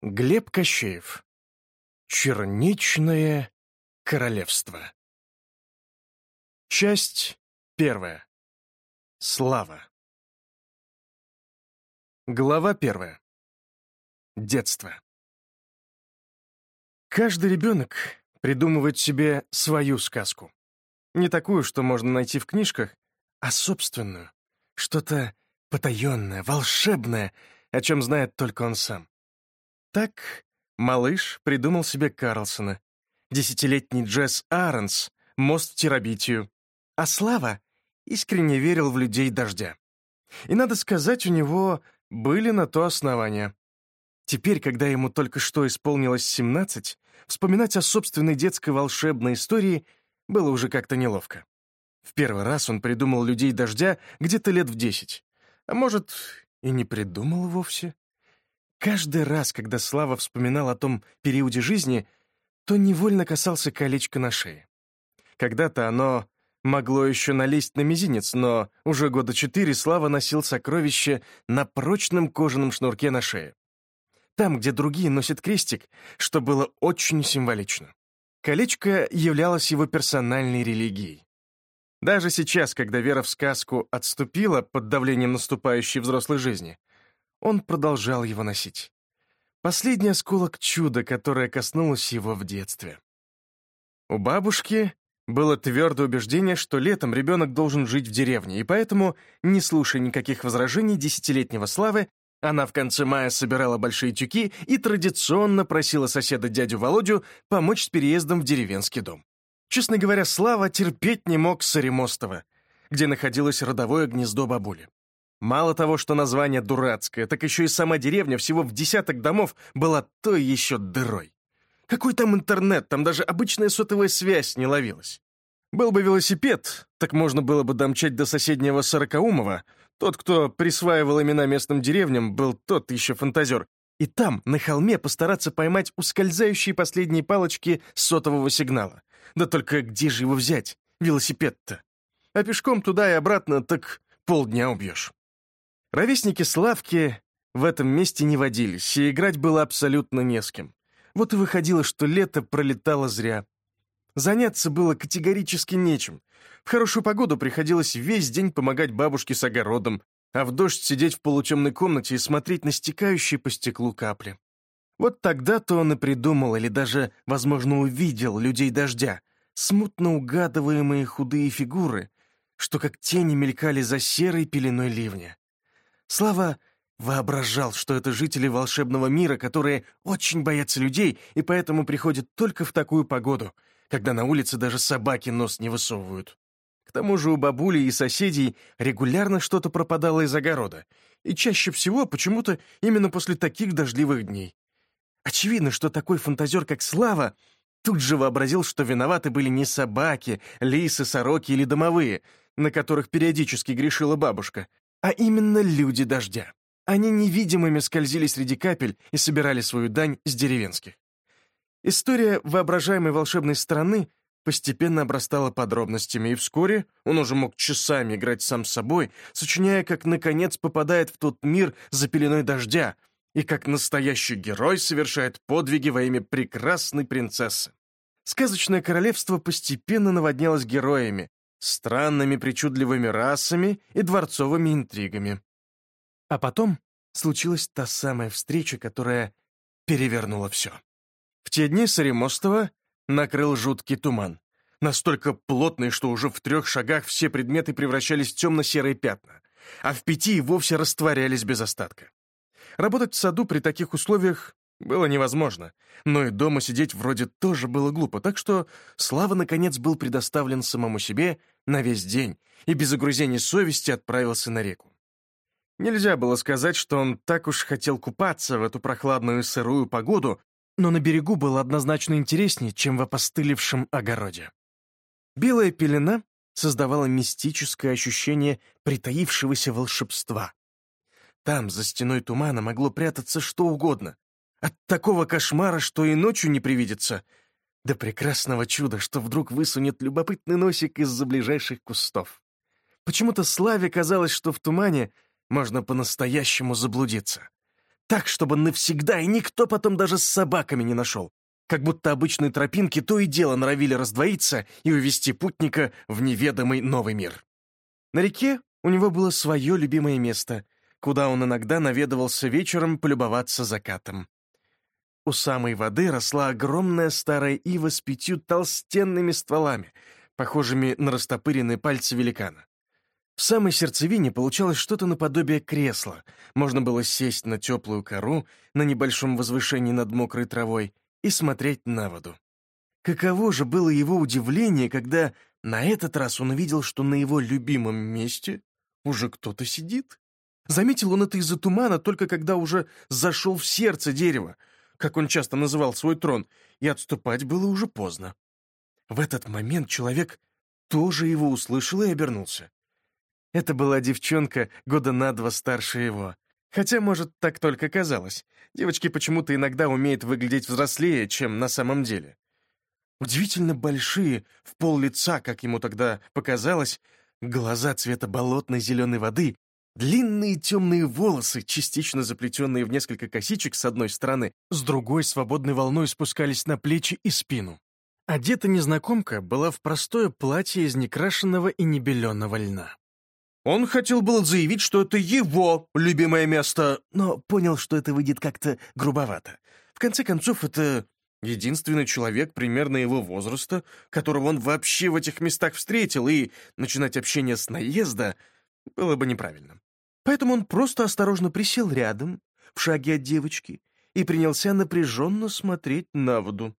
Глеб Кощеев. Черничное королевство. Часть первая. Слава. Глава первая. Детство. Каждый ребенок придумывает себе свою сказку. Не такую, что можно найти в книжках, а собственную. Что-то потаенное, волшебное, о чем знает только он сам. Так малыш придумал себе Карлсона, десятилетний Джесс Ааронс, мост в Терабитию, а Слава искренне верил в людей дождя. И, надо сказать, у него были на то основания. Теперь, когда ему только что исполнилось 17, вспоминать о собственной детской волшебной истории было уже как-то неловко. В первый раз он придумал людей дождя где-то лет в десять. А может, и не придумал вовсе? Каждый раз, когда Слава вспоминал о том периоде жизни, то невольно касался колечка на шее. Когда-то оно могло еще налезть на мизинец, но уже года четыре Слава носил сокровище на прочном кожаном шнурке на шее. Там, где другие носят крестик, что было очень символично. Колечко являлось его персональной религией. Даже сейчас, когда вера в сказку отступила под давлением наступающей взрослой жизни, он продолжал его носить. Последний осколок чуда, которое коснулось его в детстве. У бабушки было твердое убеждение, что летом ребенок должен жить в деревне, и поэтому, не слушая никаких возражений десятилетнего Славы, она в конце мая собирала большие тюки и традиционно просила соседа дядю Володю помочь с переездом в деревенский дом. Честно говоря, Слава терпеть не мог Саремостова, где находилось родовое гнездо бабули. Мало того, что название дурацкое, так еще и сама деревня всего в десяток домов была той еще дырой. Какой там интернет, там даже обычная сотовая связь не ловилась. Был бы велосипед, так можно было бы домчать до соседнего Сорокаумова. Тот, кто присваивал имена местным деревням, был тот еще фантазер. И там, на холме, постараться поймать ускользающие последние палочки сотового сигнала. Да только где же его взять, велосипед-то? А пешком туда и обратно так полдня убьешь. Ровесники Славки в этом месте не водились, и играть было абсолютно не с кем. Вот и выходило, что лето пролетало зря. Заняться было категорически нечем. В хорошую погоду приходилось весь день помогать бабушке с огородом, а в дождь сидеть в полутемной комнате и смотреть на стекающие по стеклу капли. Вот тогда-то он и придумал, или даже, возможно, увидел людей дождя, смутно угадываемые худые фигуры, что как тени мелькали за серой пеленой ливня. Слава воображал, что это жители волшебного мира, которые очень боятся людей и поэтому приходят только в такую погоду, когда на улице даже собаки нос не высовывают. К тому же у бабули и соседей регулярно что-то пропадало из огорода, и чаще всего почему-то именно после таких дождливых дней. Очевидно, что такой фантазер, как Слава, тут же вообразил, что виноваты были не собаки, лисы, сороки или домовые, на которых периодически грешила бабушка, а именно люди дождя. Они невидимыми скользили среди капель и собирали свою дань с деревенских. История воображаемой волшебной страны постепенно обрастала подробностями, и вскоре он уже мог часами играть сам с собой, сочиняя, как, наконец, попадает в тот мир за пеленой дождя, и как настоящий герой совершает подвиги во имя прекрасной принцессы. Сказочное королевство постепенно наводнялось героями, странными причудливыми расами и дворцовыми интригами. А потом случилась та самая встреча, которая перевернула все. В те дни Саремостова накрыл жуткий туман, настолько плотный, что уже в трех шагах все предметы превращались в темно-серые пятна, а в пяти и вовсе растворялись без остатка. Работать в саду при таких условиях было невозможно, но и дома сидеть вроде тоже было глупо, так что Слава, наконец, был предоставлен самому себе на весь день и без загрузения совести отправился на реку. Нельзя было сказать, что он так уж хотел купаться в эту прохладную сырую погоду, но на берегу было однозначно интереснее, чем в опостылевшем огороде. Белая пелена создавала мистическое ощущение притаившегося волшебства. Там, за стеной тумана, могло прятаться что угодно, от такого кошмара, что и ночью не привидится, до прекрасного чуда, что вдруг высунет любопытный носик из-за ближайших кустов. Почему-то Славе казалось, что в тумане можно по-настоящему заблудиться. Так, чтобы навсегда, и никто потом даже с собаками не нашел. Как будто обычные тропинки то и дело норовили раздвоиться и увести путника в неведомый новый мир. На реке у него было свое любимое место, куда он иногда наведывался вечером полюбоваться закатом. У самой воды росла огромная старая ива с пятью толстенными стволами, похожими на растопыренные пальцы великана. В самой сердцевине получалось что-то наподобие кресла. Можно было сесть на теплую кору на небольшом возвышении над мокрой травой и смотреть на воду. Каково же было его удивление, когда на этот раз он увидел, что на его любимом месте уже кто-то сидит. Заметил он это из-за тумана только когда уже зашел в сердце дерева, как он часто называл свой трон, и отступать было уже поздно. В этот момент человек тоже его услышал и обернулся. Это была девчонка года на два старше его. Хотя, может, так только казалось. Девочки почему-то иногда умеют выглядеть взрослее, чем на самом деле. Удивительно большие, в пол лица, как ему тогда показалось, глаза цвета болотной зеленой воды, длинные темные волосы, частично заплетенные в несколько косичек с одной стороны, с другой свободной волной спускались на плечи и спину. Одета незнакомка была в простое платье из некрашенного и небеленого льна. Он хотел было заявить, что это его любимое место, но понял, что это выйдет как-то грубовато. В конце концов, это единственный человек примерно его возраста, которого он вообще в этих местах встретил, и начинать общение с наезда было бы неправильно. Поэтому он просто осторожно присел рядом, в шаге от девочки, и принялся напряженно смотреть на воду.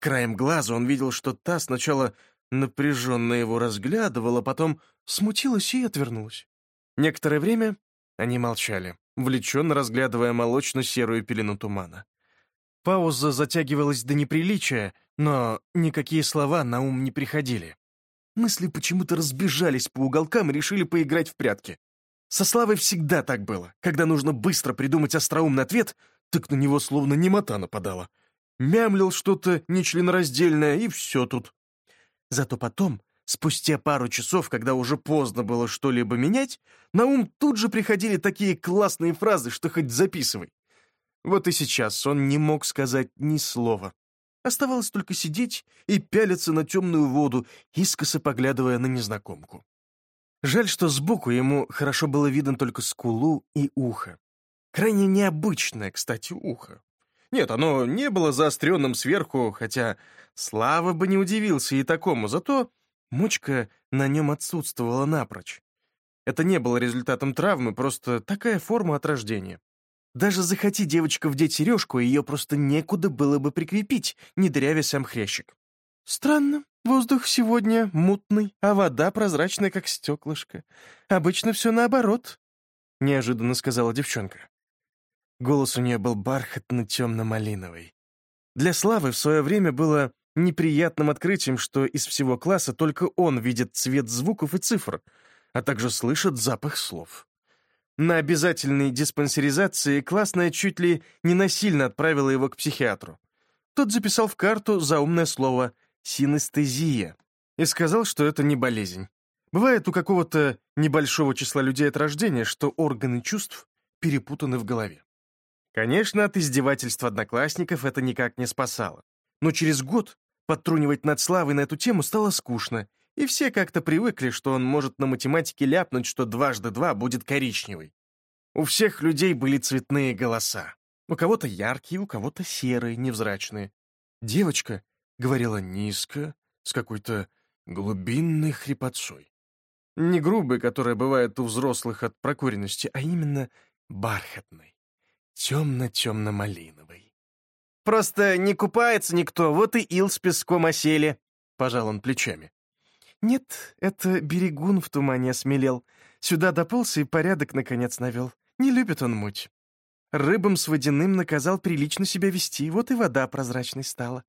Краем глаза он видел, что та сначала напряженно его разглядывала, потом смутилась и отвернулась. Некоторое время они молчали, влеченно разглядывая молочно-серую пелену тумана. Пауза затягивалась до неприличия, но никакие слова на ум не приходили. Мысли почему-то разбежались по уголкам и решили поиграть в прятки. Со Славой всегда так было. Когда нужно быстро придумать остроумный ответ, так на него словно немота нападала. Мямлил что-то нечленораздельное, и все тут. Зато потом, спустя пару часов, когда уже поздно было что-либо менять, на ум тут же приходили такие классные фразы, что хоть записывай. Вот и сейчас он не мог сказать ни слова. Оставалось только сидеть и пялиться на темную воду, искоса поглядывая на незнакомку. Жаль, что сбоку ему хорошо было видно только скулу и ухо. Крайне необычное, кстати, ухо. Нет, оно не было заостренным сверху, хотя Слава бы не удивился и такому, зато мочка на нем отсутствовала напрочь. Это не было результатом травмы, просто такая форма от рождения. Даже захоти девочка вдеть сережку, ее просто некуда было бы прикрепить, не дырявя сам хрящик. Странно, воздух сегодня мутный, а вода прозрачная, как стеклышко. Обычно все наоборот, — неожиданно сказала девчонка. Голос у нее был бархатно-темно-малиновый. Для Славы в свое время было неприятным открытием, что из всего класса только он видит цвет звуков и цифр, а также слышит запах слов. На обязательной диспансеризации классная чуть ли не насильно отправила его к психиатру. Тот записал в карту заумное слово «синестезия» и сказал, что это не болезнь. Бывает у какого-то небольшого числа людей от рождения, что органы чувств перепутаны в голове. Конечно, от издевательств одноклассников это никак не спасало. Но через год подтрунивать над Славой на эту тему стало скучно, и все как-то привыкли, что он может на математике ляпнуть, что дважды два будет коричневый. У всех людей были цветные голоса. У кого-то яркие, у кого-то серые, невзрачные. Девочка говорила низко, с какой-то глубинной хрипотцой. Не грубой, которая бывает у взрослых от прокуренности, а именно бархатной темно-темно-малиновый. «Просто не купается никто, вот и ил с песком осели», — пожал он плечами. «Нет, это берегун в тумане осмелел. Сюда дополз и порядок, наконец, навел. Не любит он муть. Рыбам с водяным наказал прилично себя вести, вот и вода прозрачной стала».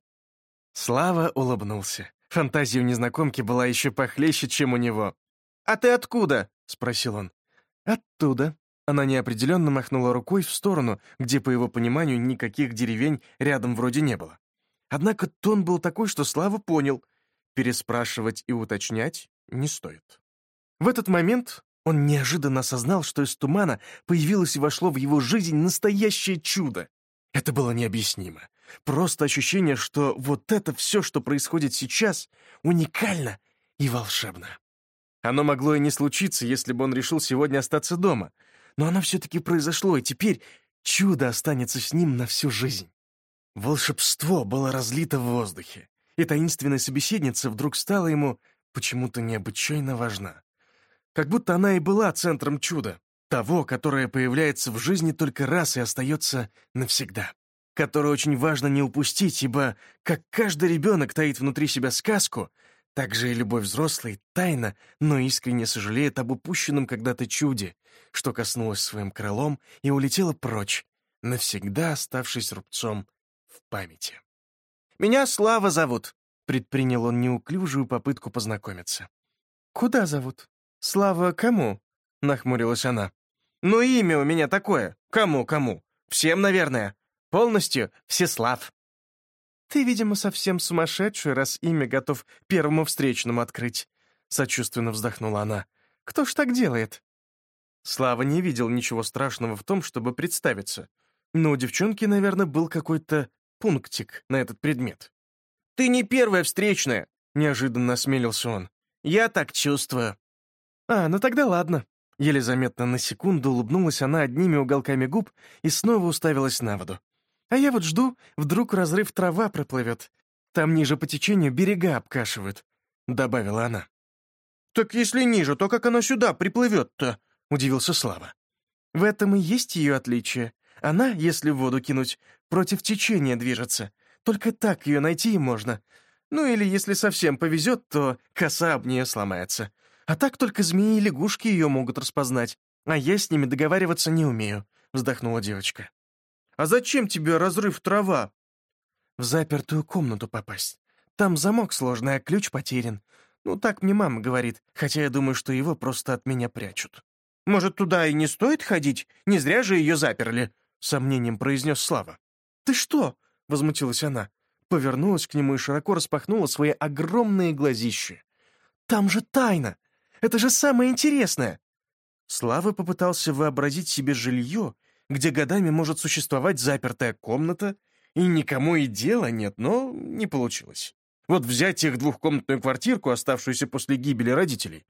Слава улыбнулся. Фантазия у незнакомки была еще похлеще, чем у него. «А ты откуда?» — спросил он. «Оттуда», она неопределенно махнула рукой в сторону, где, по его пониманию, никаких деревень рядом вроде не было. Однако тон был такой, что Слава понял. Переспрашивать и уточнять не стоит. В этот момент Он неожиданно осознал, что из тумана появилось и вошло в его жизнь настоящее чудо. Это было необъяснимо. Просто ощущение, что вот это все, что происходит сейчас, уникально и волшебно. Оно могло и не случиться, если бы он решил сегодня остаться дома. Но оно все-таки произошло, и теперь чудо останется с ним на всю жизнь. Волшебство было разлито в воздухе, и таинственная собеседница вдруг стала ему почему-то необычайно важна. Как будто она и была центром чуда, того, которое появляется в жизни только раз и остается навсегда которое очень важно не упустить, ибо, как каждый ребенок таит внутри себя сказку, так же и любой взрослый тайно, но искренне сожалеет об упущенном когда-то чуде, что коснулось своим крылом и улетело прочь, навсегда оставшись рубцом в памяти. «Меня Слава зовут», — предпринял он неуклюжую попытку познакомиться. «Куда зовут? Слава кому?» — нахмурилась она. «Ну, имя у меня такое. Кому-кому? Всем, наверное. Полностью Всеслав». «Ты, видимо, совсем сумасшедший, раз имя готов первому встречному открыть», — сочувственно вздохнула она. «Кто ж так делает?» Слава не видел ничего страшного в том, чтобы представиться. Но у девчонки, наверное, был какой-то пунктик на этот предмет. «Ты не первая встречная!» — неожиданно осмелился он. «Я так чувствую». «А, ну тогда ладно». Еле заметно на секунду улыбнулась она одними уголками губ и снова уставилась на воду. А я вот жду, вдруг разрыв трава проплывет. Там ниже по течению берега обкашивают», — добавила она. «Так если ниже, то как она сюда приплывет-то?» — удивился Слава. «В этом и есть ее отличие. Она, если в воду кинуть, против течения движется. Только так ее найти и можно. Ну или если совсем повезет, то коса об нее сломается. А так только змеи и лягушки ее могут распознать. А я с ними договариваться не умею», — вздохнула девочка. А зачем тебе разрыв трава?» «В запертую комнату попасть. Там замок сложный, а ключ потерян. Ну, так мне мама говорит, хотя я думаю, что его просто от меня прячут». «Может, туда и не стоит ходить? Не зря же ее заперли», — сомнением произнес Слава. «Ты что?» — возмутилась она. Повернулась к нему и широко распахнула свои огромные глазища. «Там же тайна! Это же самое интересное!» Слава попытался вообразить себе жилье, где годами может существовать запертая комната, и никому и дела нет, но не получилось. Вот взять их двухкомнатную квартирку, оставшуюся после гибели родителей.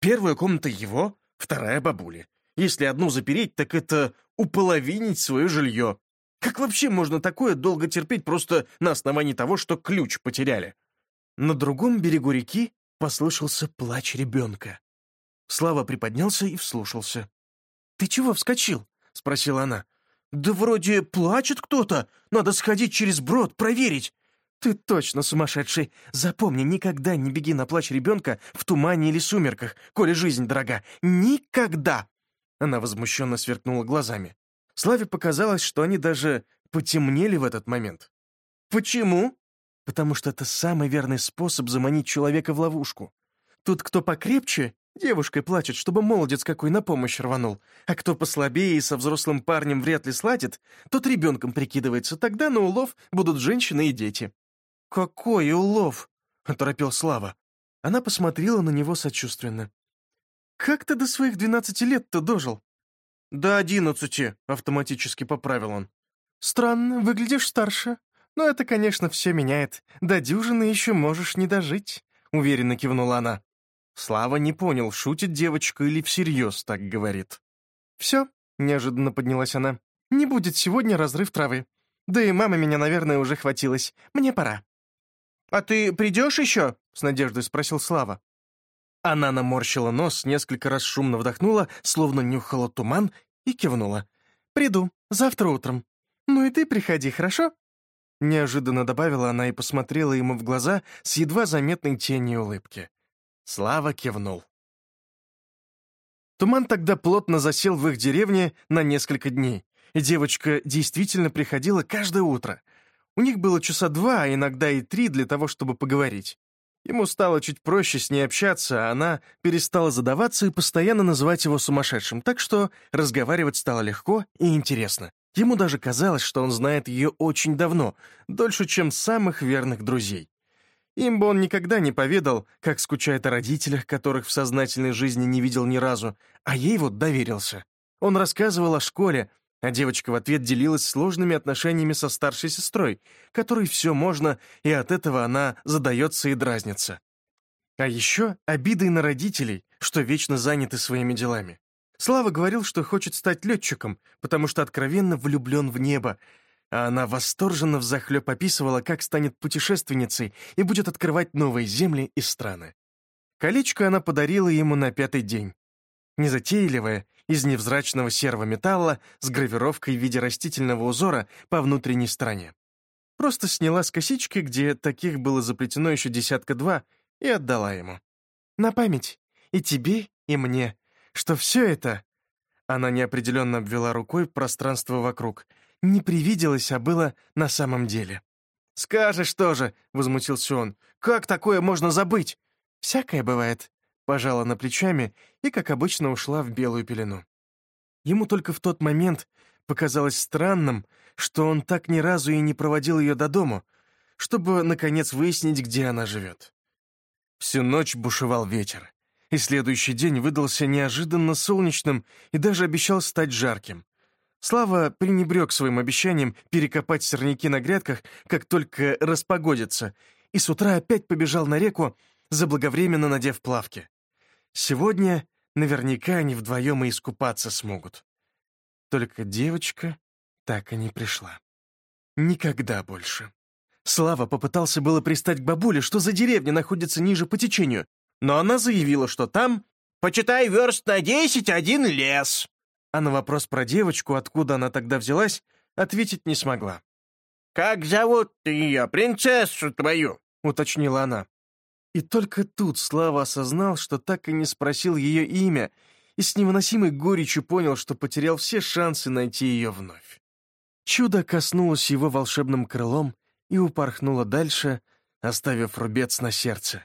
Первая комната его, вторая бабули. Если одну запереть, так это уполовинить свое жилье. Как вообще можно такое долго терпеть просто на основании того, что ключ потеряли? На другом берегу реки послышался плач ребенка. Слава приподнялся и вслушался. «Ты чего вскочил?» — спросила она. «Да вроде плачет кто-то. Надо сходить через брод, проверить». «Ты точно сумасшедший. Запомни, никогда не беги на плач ребенка в тумане или сумерках, коли жизнь дорога. Никогда!» Она возмущенно сверкнула глазами. Славе показалось, что они даже потемнели в этот момент. «Почему?» «Потому что это самый верный способ заманить человека в ловушку. Тут кто покрепче, Девушкой плачет, чтобы молодец какой на помощь рванул. А кто послабее и со взрослым парнем вряд ли сладит, тот ребенком прикидывается. Тогда на улов будут женщины и дети». «Какой улов?» — оторопел Слава. Она посмотрела на него сочувственно. «Как ты до своих двенадцати лет-то дожил?» «До одиннадцати», — автоматически поправил он. «Странно, выглядишь старше. Но это, конечно, все меняет. До дюжины еще можешь не дожить», — уверенно кивнула она. Слава не понял, шутит девочка или всерьез так говорит. «Все», — неожиданно поднялась она, — «не будет сегодня разрыв травы. Да и мама меня, наверное, уже хватилась. Мне пора». «А ты придешь еще?» — с надеждой спросил Слава. Она наморщила нос, несколько раз шумно вдохнула, словно нюхала туман, и кивнула. «Приду. Завтра утром. Ну и ты приходи, хорошо?» Неожиданно добавила она и посмотрела ему в глаза с едва заметной тенью улыбки. Слава кивнул. Туман тогда плотно засел в их деревне на несколько дней, и девочка действительно приходила каждое утро. У них было часа два, а иногда и три для того, чтобы поговорить. Ему стало чуть проще с ней общаться, а она перестала задаваться и постоянно называть его сумасшедшим, так что разговаривать стало легко и интересно. Ему даже казалось, что он знает ее очень давно, дольше, чем самых верных друзей. Им бы он никогда не поведал, как скучает о родителях, которых в сознательной жизни не видел ни разу, а ей вот доверился. Он рассказывал о школе, а девочка в ответ делилась сложными отношениями со старшей сестрой, которой все можно, и от этого она задается и дразнится. А еще обидой на родителей, что вечно заняты своими делами. Слава говорил, что хочет стать летчиком, потому что откровенно влюблен в небо, а она восторженно взахлеб описывала, как станет путешественницей и будет открывать новые земли и страны. Колечко она подарила ему на пятый день. Незатейливое, из невзрачного серого металла с гравировкой в виде растительного узора по внутренней стороне. Просто сняла с косички, где таких было заплетено еще десятка-два, и отдала ему. На память, и тебе, и мне, что все это... Она неопределенно обвела рукой пространство вокруг — не привиделось, а было на самом деле. «Скажешь тоже», — возмутился он, — «как такое можно забыть?» «Всякое бывает», — пожала на плечами и, как обычно, ушла в белую пелену. Ему только в тот момент показалось странным, что он так ни разу и не проводил ее до дому, чтобы, наконец, выяснить, где она живет. Всю ночь бушевал ветер, и следующий день выдался неожиданно солнечным и даже обещал стать жарким. Слава пренебрег своим обещанием перекопать сорняки на грядках, как только распогодится, и с утра опять побежал на реку, заблаговременно надев плавки. Сегодня наверняка они вдвоем и искупаться смогут. Только девочка так и не пришла. Никогда больше. Слава попытался было пристать к бабуле, что за деревня находится ниже по течению, но она заявила, что там, почитай, верст на десять один лес а на вопрос про девочку, откуда она тогда взялась, ответить не смогла. «Как зовут ты ее, принцессу твою?» — уточнила она. И только тут Слава осознал, что так и не спросил ее имя, и с невыносимой горечью понял, что потерял все шансы найти ее вновь. Чудо коснулось его волшебным крылом и упорхнуло дальше, оставив рубец на сердце.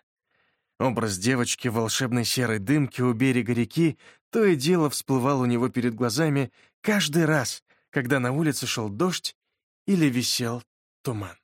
Образ девочки в волшебной серой дымке у берега реки то и дело всплывал у него перед глазами каждый раз, когда на улице шел дождь или висел туман.